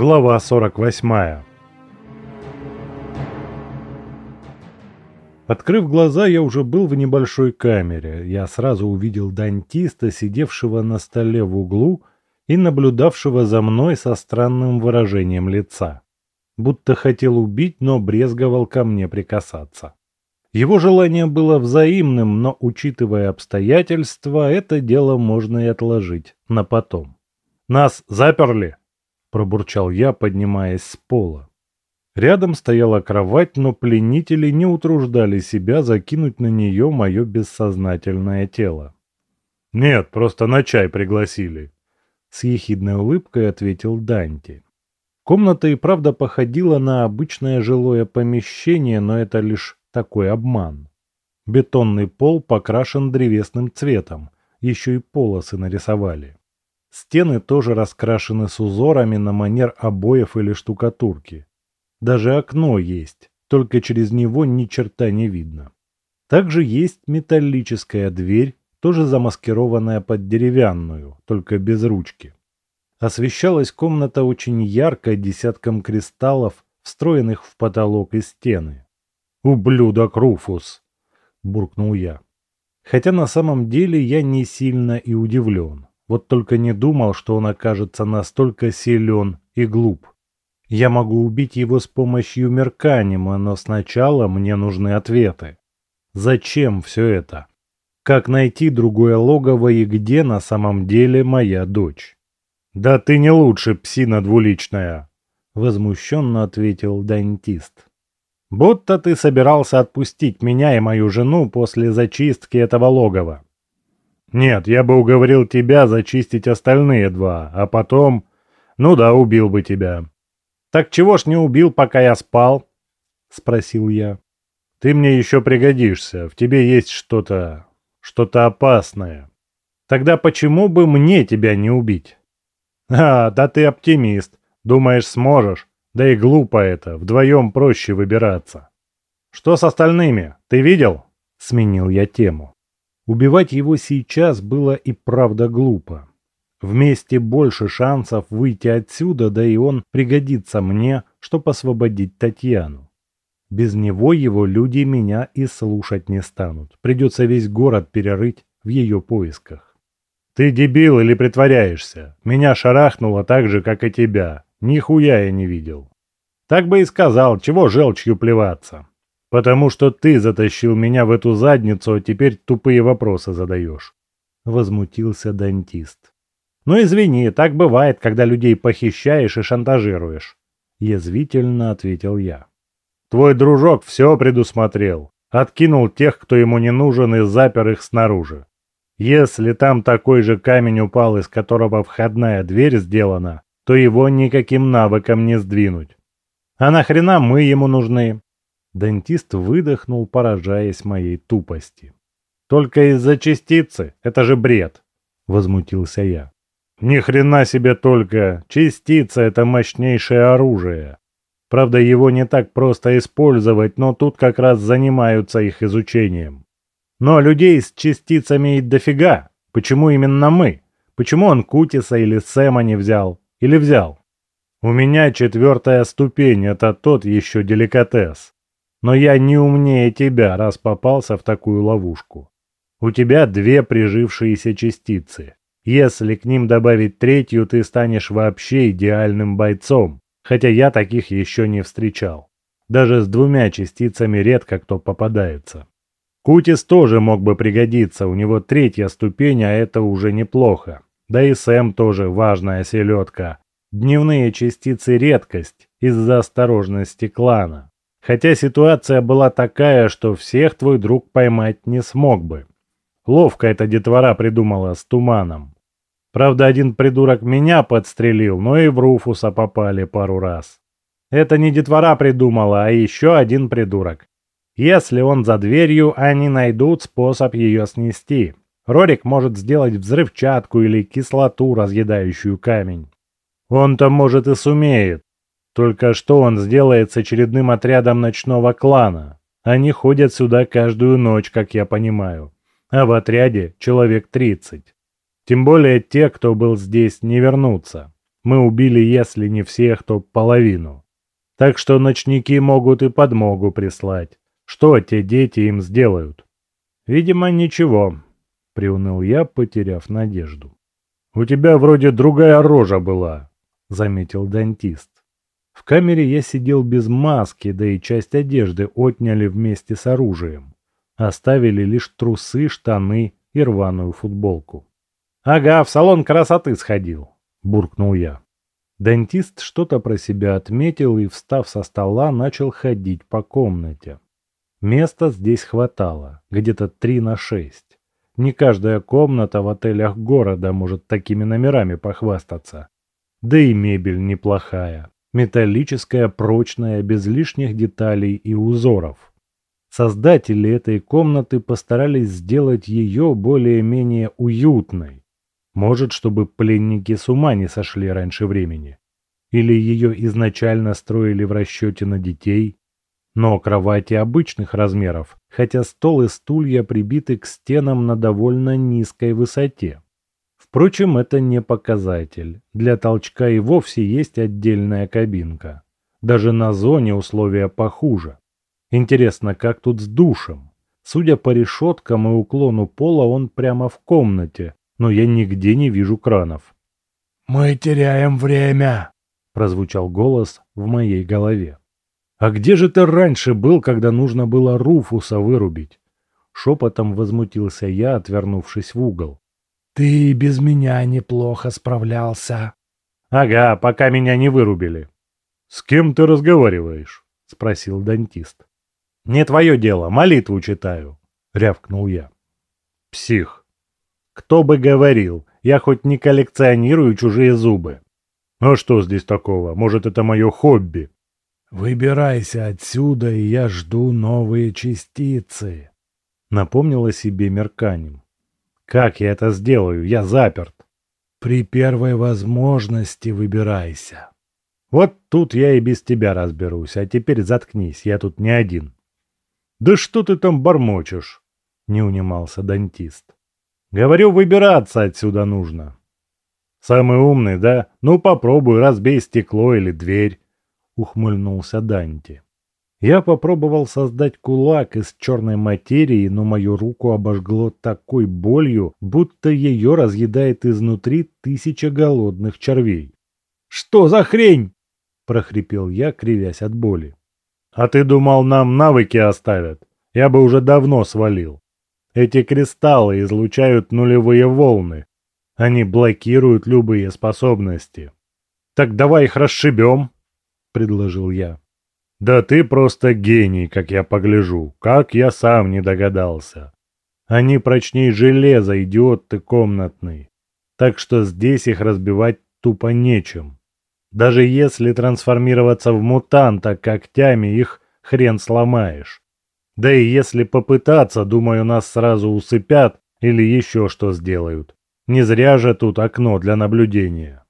Глава 48 Открыв глаза, я уже был в небольшой камере. Я сразу увидел дантиста, сидевшего на столе в углу и наблюдавшего за мной со странным выражением лица. Будто хотел убить, но брезговал ко мне прикасаться. Его желание было взаимным, но, учитывая обстоятельства, это дело можно и отложить на потом. «Нас заперли!» – пробурчал я, поднимаясь с пола. Рядом стояла кровать, но пленители не утруждали себя закинуть на нее мое бессознательное тело. «Нет, просто на чай пригласили», — с ехидной улыбкой ответил Данти. Комната и правда походила на обычное жилое помещение, но это лишь такой обман. Бетонный пол покрашен древесным цветом, еще и полосы нарисовали. Стены тоже раскрашены с узорами на манер обоев или штукатурки. Даже окно есть, только через него ни черта не видно. Также есть металлическая дверь, тоже замаскированная под деревянную, только без ручки. Освещалась комната очень ярко десятком кристаллов, встроенных в потолок и стены. «Ублюдок Руфус!» – буркнул я. Хотя на самом деле я не сильно и удивлен. Вот только не думал, что он окажется настолько силен и глуп. Я могу убить его с помощью Мерканима, но сначала мне нужны ответы. Зачем все это? Как найти другое логово и где на самом деле моя дочь? «Да ты не лучше, псина двуличная!» — возмущенно ответил дантист. «Будто ты собирался отпустить меня и мою жену после зачистки этого логова. Нет, я бы уговорил тебя зачистить остальные два, а потом... Ну да, убил бы тебя. Так чего ж не убил, пока я спал? Спросил я. Ты мне еще пригодишься, в тебе есть что-то... что-то опасное. Тогда почему бы мне тебя не убить? А, да ты оптимист. Думаешь, сможешь? Да и глупо это, вдвоем проще выбираться. Что с остальными? Ты видел? Сменил я тему. Убивать его сейчас было и правда глупо. Вместе больше шансов выйти отсюда, да и он пригодится мне, чтобы освободить Татьяну. Без него его люди меня и слушать не станут. Придется весь город перерыть в ее поисках. «Ты дебил или притворяешься? Меня шарахнуло так же, как и тебя. Нихуя я не видел». Так бы и сказал, чего желчью плеваться. «Потому что ты затащил меня в эту задницу, а теперь тупые вопросы задаешь», — возмутился дантист. «Ну извини, так бывает, когда людей похищаешь и шантажируешь», — язвительно ответил я. «Твой дружок все предусмотрел, откинул тех, кто ему не нужен, и запер их снаружи. Если там такой же камень упал, из которого входная дверь сделана, то его никаким навыком не сдвинуть. А нахрена мы ему нужны? Дантист выдохнул, поражаясь моей тупости. «Только из-за частицы? Это же бред!» — возмутился я. «Ни хрена себе только! Частица — это мощнейшее оружие. Правда, его не так просто использовать, но тут как раз занимаются их изучением. Но людей с частицами и дофига. Почему именно мы? Почему он Кутиса или Сэма не взял? Или взял? У меня четвертая ступень, это тот еще деликатес. Но я не умнее тебя, раз попался в такую ловушку. У тебя две прижившиеся частицы. Если к ним добавить третью, ты станешь вообще идеальным бойцом, хотя я таких еще не встречал. Даже с двумя частицами редко кто попадается. Кутис тоже мог бы пригодиться, у него третья ступень, а это уже неплохо. Да и Сэм тоже важная селедка. Дневные частицы редкость из-за осторожности клана. Хотя ситуация была такая, что всех твой друг поймать не смог бы. Ловко эта детвора придумала с туманом. Правда, один придурок меня подстрелил, но и в Руфуса попали пару раз. Это не детвора придумала, а еще один придурок. Если он за дверью, они найдут способ ее снести. Рорик может сделать взрывчатку или кислоту, разъедающую камень. Он-то, может, и сумеет, только что он сделает с очередным отрядом ночного клана? Они ходят сюда каждую ночь, как я понимаю. А в отряде человек 30. Тем более те, кто был здесь, не вернутся. Мы убили, если не всех, то половину. Так что ночники могут и подмогу прислать. Что те дети им сделают? Видимо, ничего, приуныл я, потеряв надежду. У тебя вроде другая рожа была, заметил дантист. В камере я сидел без маски, да и часть одежды отняли вместе с оружием. Оставили лишь трусы, штаны и рваную футболку. «Ага, в салон красоты сходил», — буркнул я. Дантист что-то про себя отметил и, встав со стола, начал ходить по комнате. Места здесь хватало, где-то три на шесть. Не каждая комната в отелях города может такими номерами похвастаться. Да и мебель неплохая. Металлическая, прочная, без лишних деталей и узоров. Создатели этой комнаты постарались сделать ее более-менее уютной, может, чтобы пленники с ума не сошли раньше времени. Или ее изначально строили в расчете на детей. Но кровати обычных размеров, хотя стол и стулья прибиты к стенам на довольно низкой высоте. Впрочем, это не показатель. Для толчка и вовсе есть отдельная кабинка. Даже на зоне условия похуже. Интересно, как тут с душем? Судя по решеткам и уклону пола, он прямо в комнате, но я нигде не вижу кранов. «Мы теряем время!» – прозвучал голос в моей голове. «А где же ты раньше был, когда нужно было Руфуса вырубить?» Шепотом возмутился я, отвернувшись в угол. «Ты без меня неплохо справлялся». «Ага, пока меня не вырубили». «С кем ты разговариваешь?» – спросил дантист. «Не твое дело, молитву читаю», – рявкнул я. «Псих», кто бы говорил, я хоть не коллекционирую чужие зубы. А что здесь такого? Может, это мое хобби? Выбирайся отсюда, и я жду новые частицы. Напомнила себе Мерканем. Как я это сделаю? Я заперт. При первой возможности выбирайся. Вот тут я и без тебя разберусь, а теперь заткнись, я тут не один. Да что ты там бормочешь? Не унимался дантист. Говорю, выбираться отсюда нужно. Самый умный, да? Ну попробуй, разбей стекло или дверь. Ухмыльнулся Данти. Я попробовал создать кулак из черной материи, но мою руку обожгло такой болью, будто ее разъедает изнутри тысяча голодных червей. «Что за хрень?» – прохрипел я, кривясь от боли. «А ты думал, нам навыки оставят? Я бы уже давно свалил. Эти кристаллы излучают нулевые волны. Они блокируют любые способности. Так давай их расшибем, предложил я. Да ты просто гений, как я погляжу. Как я сам не догадался. Они прочней железа, идиот ты комнатный. Так что здесь их разбивать тупо нечем. Даже если трансформироваться в мутанта когтями, их хрен сломаешь. Да и если попытаться, думаю, нас сразу усыпят или еще что сделают. Не зря же тут окно для наблюдения.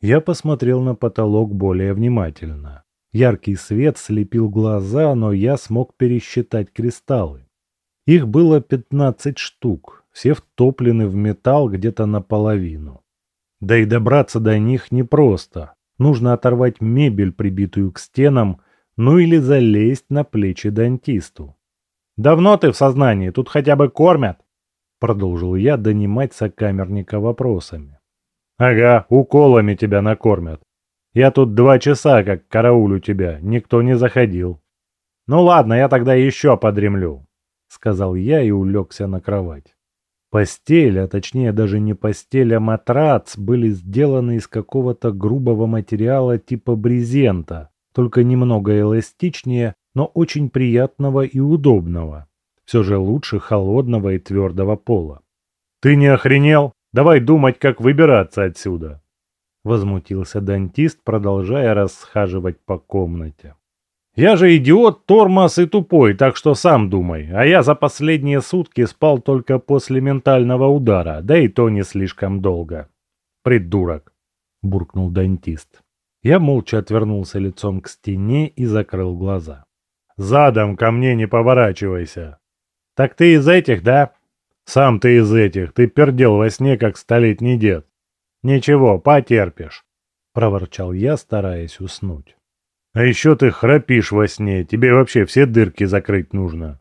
Я посмотрел на потолок более внимательно. Яркий свет слепил глаза, но я смог пересчитать кристаллы. Их было 15 штук, все втоплены в металл где-то наполовину. Да и добраться до них непросто. Нужно оторвать мебель, прибитую к стенам, ну или залезть на плечи дантисту. Давно ты в сознании? Тут хотя бы кормят?» Продолжил я донимать сокамерника вопросами. «Ага, уколами тебя накормят. Я тут два часа как караулю тебя, никто не заходил». «Ну ладно, я тогда еще подремлю», — сказал я и улегся на кровать. Постель, а точнее даже не постель, а матрац, были сделаны из какого-то грубого материала типа брезента, только немного эластичнее но очень приятного и удобного. Все же лучше холодного и твердого пола. «Ты не охренел? Давай думать, как выбираться отсюда!» Возмутился дантист, продолжая расхаживать по комнате. «Я же идиот, тормоз и тупой, так что сам думай. А я за последние сутки спал только после ментального удара, да и то не слишком долго. Придурок!» – буркнул дантист. Я молча отвернулся лицом к стене и закрыл глаза. Задом ко мне не поворачивайся. Так ты из этих, да? Сам ты из этих. Ты пердел во сне, как столетний дед. Ничего, потерпишь. — проворчал я, стараясь уснуть. «А еще ты храпишь во сне, тебе вообще все дырки закрыть нужно».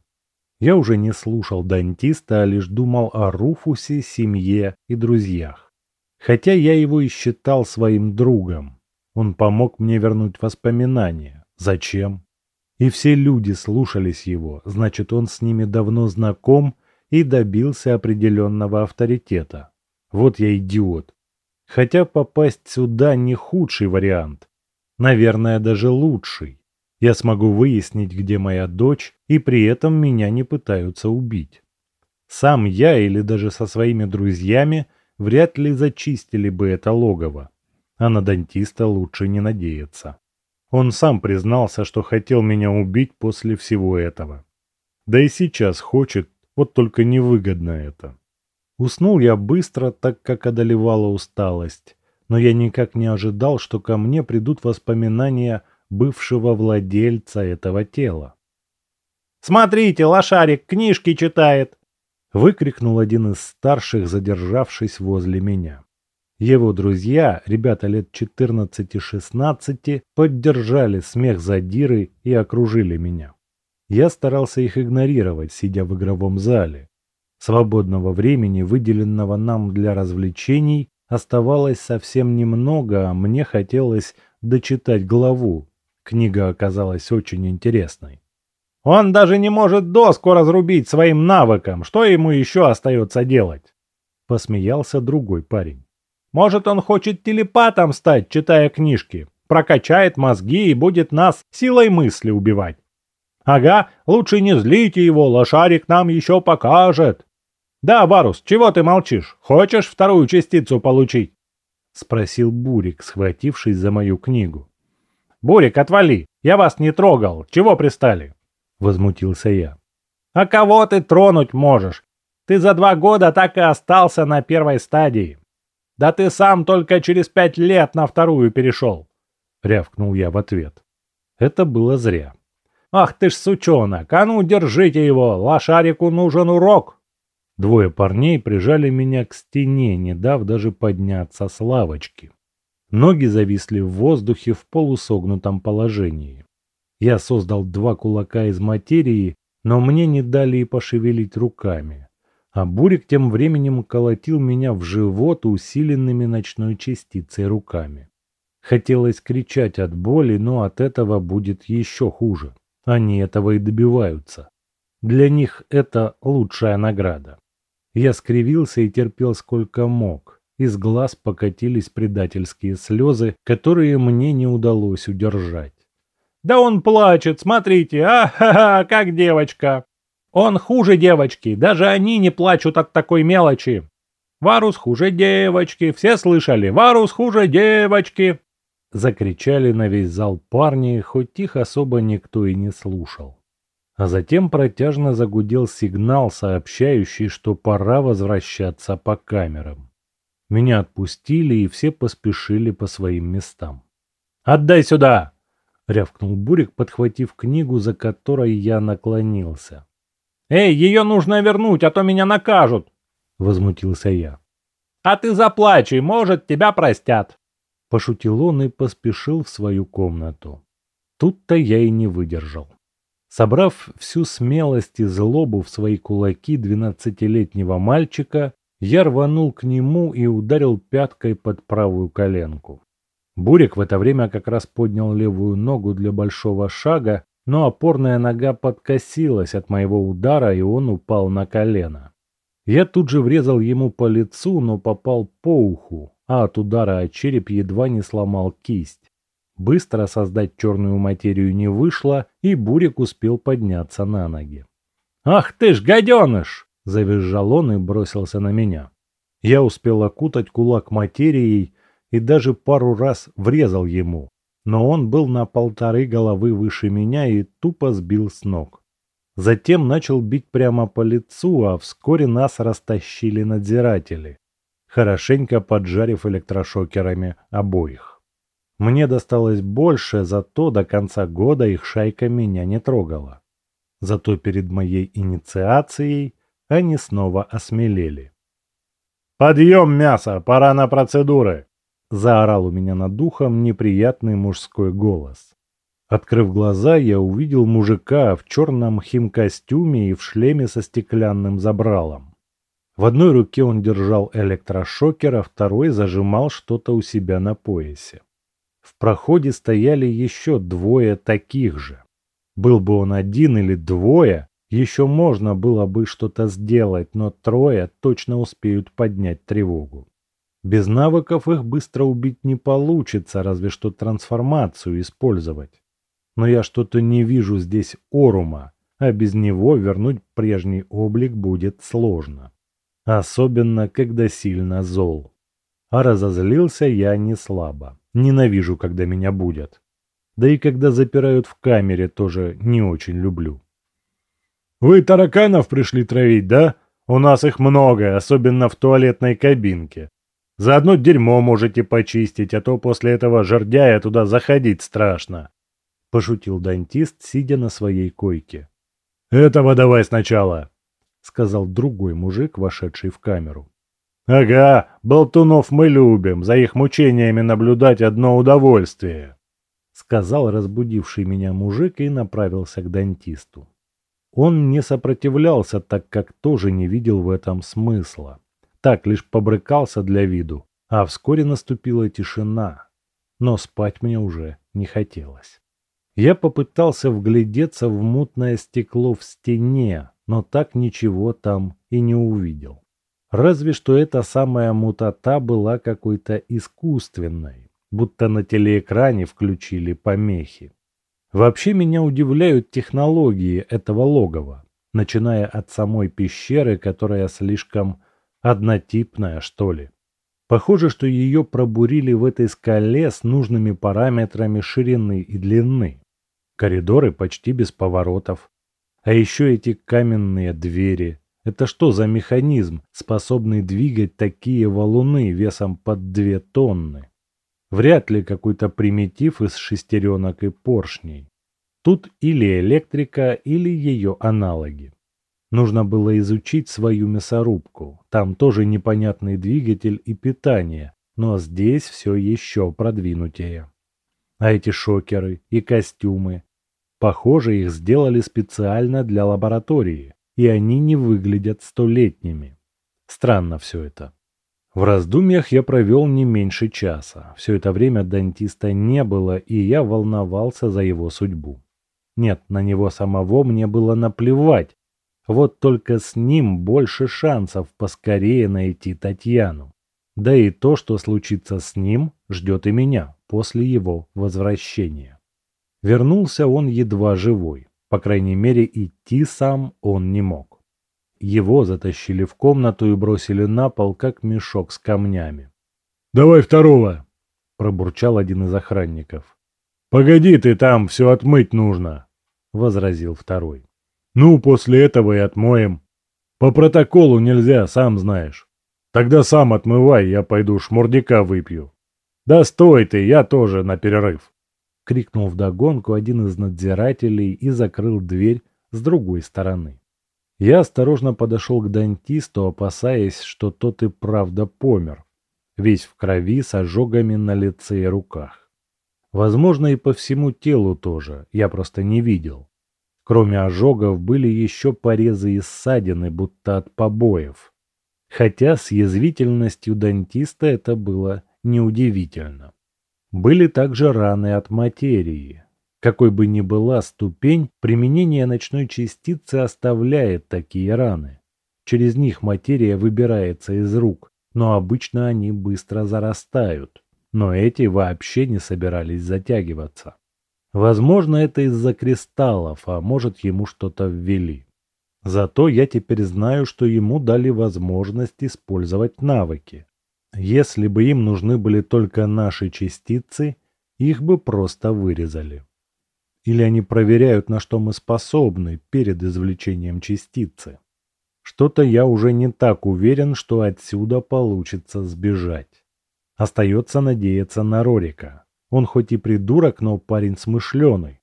Я уже не слушал дантиста, а лишь думал о Руфусе, семье и друзьях. Хотя я его и считал своим другом. Он помог мне вернуть воспоминания. Зачем? И все люди слушались его, значит, он с ними давно знаком и добился определенного авторитета. Вот я идиот. Хотя попасть сюда не худший вариант. Наверное, даже лучший. Я смогу выяснить, где моя дочь, и при этом меня не пытаются убить. Сам я или даже со своими друзьями вряд ли зачистили бы это логово. А на дантиста лучше не надеяться. Он сам признался, что хотел меня убить после всего этого. Да и сейчас хочет, вот только невыгодно это. Уснул я быстро, так как одолевала усталость, но я никак не ожидал, что ко мне придут воспоминания бывшего владельца этого тела. «Смотрите, лошарик книжки читает!» — выкрикнул один из старших, задержавшись возле меня. Его друзья, ребята лет 14-16, поддержали смех задиры и окружили меня. Я старался их игнорировать, сидя в игровом зале. Свободного времени, выделенного нам для развлечений, оставалось совсем немного, а мне хотелось дочитать главу. Книга оказалась очень интересной. «Он даже не может доску разрубить своим навыком. Что ему еще остается делать?» Посмеялся другой парень. «Может, он хочет телепатом стать, читая книжки? Прокачает мозги и будет нас силой мысли убивать. Ага, лучше не злите его, лошарик нам еще покажет. «Да, Барус, чего ты молчишь? Хочешь вторую частицу получить?» — спросил Бурик, схватившись за мою книгу. «Бурик, отвали! Я вас не трогал! Чего пристали?» — возмутился я. «А кого ты тронуть можешь? Ты за два года так и остался на первой стадии. Да ты сам только через пять лет на вторую перешел!» — рявкнул я в ответ. Это было зря. «Ах ты ж сучонок! А ну, держите его! Лошарику нужен урок!» Двое парней прижали меня к стене, не дав даже подняться с лавочки. Ноги зависли в воздухе в полусогнутом положении. Я создал два кулака из материи, но мне не дали и пошевелить руками. А Бурик тем временем колотил меня в живот усиленными ночной частицей руками. Хотелось кричать от боли, но от этого будет еще хуже. Они этого и добиваются. Для них это лучшая награда. Я скривился и терпел сколько мог. Из глаз покатились предательские слезы, которые мне не удалось удержать. «Да он плачет, смотрите, а-ха-ха, как девочка! Он хуже девочки, даже они не плачут от такой мелочи! Варус хуже девочки, все слышали, Варус хуже девочки!» Закричали на весь зал парни, хоть их особо никто и не слушал. А затем протяжно загудел сигнал, сообщающий, что пора возвращаться по камерам. Меня отпустили, и все поспешили по своим местам. «Отдай сюда!» — рявкнул Бурик, подхватив книгу, за которой я наклонился. «Эй, ее нужно вернуть, а то меня накажут!» — возмутился я. «А ты заплачь, и, может, тебя простят!» Пошутил он и поспешил в свою комнату. Тут-то я и не выдержал. Собрав всю смелость и злобу в свои кулаки двенадцатилетнего мальчика, я рванул к нему и ударил пяткой под правую коленку. Бурик в это время как раз поднял левую ногу для большого шага, но опорная нога подкосилась от моего удара, и он упал на колено. Я тут же врезал ему по лицу, но попал по уху, а от удара о череп едва не сломал кисть. Быстро создать черную материю не вышло, и Бурик успел подняться на ноги. «Ах ты ж, гаденыш!» – завизжал он и бросился на меня. Я успел окутать кулак материей и даже пару раз врезал ему, но он был на полторы головы выше меня и тупо сбил с ног. Затем начал бить прямо по лицу, а вскоре нас растащили надзиратели, хорошенько поджарив электрошокерами обоих. Мне досталось больше, зато до конца года их шайка меня не трогала. Зато перед моей инициацией они снова осмелели. «Подъем мясо, пора на процедуры!» заорал у меня над духом неприятный мужской голос. Открыв глаза, я увидел мужика в черном химкостюме и в шлеме со стеклянным забралом. В одной руке он держал электрошокер, а второй зажимал что-то у себя на поясе. В проходе стояли еще двое таких же. Был бы он один или двое, еще можно было бы что-то сделать, но трое точно успеют поднять тревогу. Без навыков их быстро убить не получится, разве что трансформацию использовать. Но я что-то не вижу здесь Орума, а без него вернуть прежний облик будет сложно. Особенно, когда сильно зол. А разозлился я не слабо. Ненавижу, когда меня будят. Да и когда запирают в камере, тоже не очень люблю. «Вы тараканов пришли травить, да? У нас их много, особенно в туалетной кабинке. Заодно дерьмо можете почистить, а то после этого жердяя туда заходить страшно», – пошутил дантист, сидя на своей койке. «Этого давай сначала», – сказал другой мужик, вошедший в камеру. «Ага, болтунов мы любим, за их мучениями наблюдать одно удовольствие», — сказал разбудивший меня мужик и направился к дантисту. Он не сопротивлялся, так как тоже не видел в этом смысла. Так лишь побрыкался для виду, а вскоре наступила тишина. Но спать мне уже не хотелось. Я попытался вглядеться в мутное стекло в стене, но так ничего там и не увидел. Разве что эта самая мутата была какой-то искусственной, будто на телеэкране включили помехи. Вообще меня удивляют технологии этого логова, начиная от самой пещеры, которая слишком однотипная, что ли. Похоже, что ее пробурили в этой скале с нужными параметрами ширины и длины. Коридоры почти без поворотов. А еще эти каменные двери, это что за механизм, способный двигать такие валуны весом под две тонны? Вряд ли какой-то примитив из шестеренок и поршней. Тут или электрика, или ее аналоги. Нужно было изучить свою мясорубку. Там тоже непонятный двигатель и питание, но здесь все еще продвинутее. А эти шокеры и костюмы. Похоже, их сделали специально для лаборатории и они не выглядят столетними. Странно все это. В раздумьях я провел не меньше часа. Все это время дантиста не было, и я волновался за его судьбу. Нет, на него самого мне было наплевать. Вот только с ним больше шансов поскорее найти Татьяну. Да и то, что случится с ним, ждет и меня после его возвращения. Вернулся он едва живой. По крайней мере, идти сам он не мог. Его затащили в комнату и бросили на пол, как мешок с камнями. «Давай второго!» – пробурчал один из охранников. «Погоди ты там, все отмыть нужно!» – возразил второй. «Ну, после этого и отмоем. По протоколу нельзя, сам знаешь. Тогда сам отмывай, я пойду шмурдяка выпью. Да стой ты, я тоже на перерыв!» — крикнул вдогонку один из надзирателей и закрыл дверь с другой стороны. Я осторожно подошел к дантисту, опасаясь, что тот и правда помер, весь в крови с ожогами на лице и руках. Возможно, и по всему телу тоже, я просто не видел. Кроме ожогов были еще порезы и ссадины, будто от побоев. Хотя с язвительностью дантиста это было неудивительно. Были также раны от материи. Какой бы ни была ступень, применение ночной частицы оставляет такие раны. Через них материя выбирается из рук, но обычно они быстро зарастают. Но эти вообще не собирались затягиваться. Возможно, это из-за кристаллов, а может ему что-то ввели. Зато я теперь знаю, что ему дали возможность использовать навыки. Если бы им нужны были только наши частицы, их бы просто вырезали. Или они проверяют, на что мы способны перед извлечением частицы. Что-то я уже не так уверен, что отсюда получится сбежать. Остается надеяться на Рорика. Он хоть и придурок, но парень смышленый.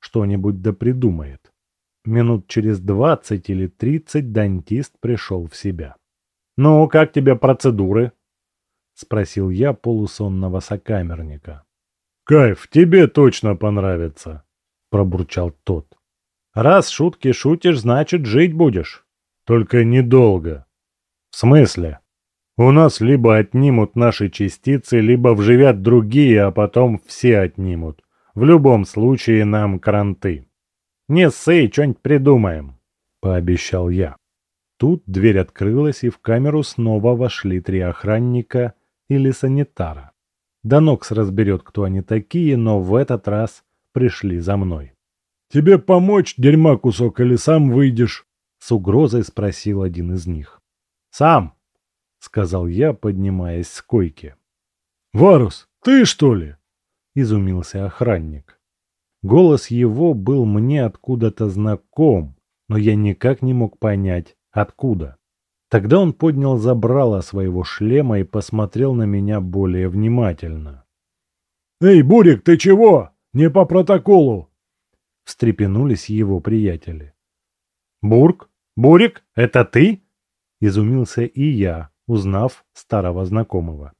Что-нибудь да придумает. Минут через двадцать или тридцать дантист пришел в себя. «Ну, как тебе процедуры?» — спросил я полусонного сокамерника. «Кайф, тебе точно понравится», — пробурчал тот. «Раз шутки шутишь, значит, жить будешь». «Только недолго». «В смысле?» «У нас либо отнимут наши частицы, либо вживят другие, а потом все отнимут. В любом случае нам кранты». «Не ссы, что-нибудь придумаем», — пообещал я. Тут дверь открылась, и в камеру снова вошли три охранника или санитара. Данокс разберет, кто они такие, но в этот раз пришли за мной. «Тебе помочь, дерьма кусок, или сам выйдешь?» С угрозой спросил один из них. «Сам!» — сказал я, поднимаясь с койки. «Варус, ты что ли?» — изумился охранник. Голос его был мне откуда-то знаком, но я никак не мог понять, откуда. Тогда он поднял забрало своего шлема и посмотрел на меня более внимательно. «Эй, Бурик, ты чего? Не по протоколу!» Встрепенулись его приятели. «Бурк? Бурик? Это ты?» Изумился и я, узнав старого знакомого.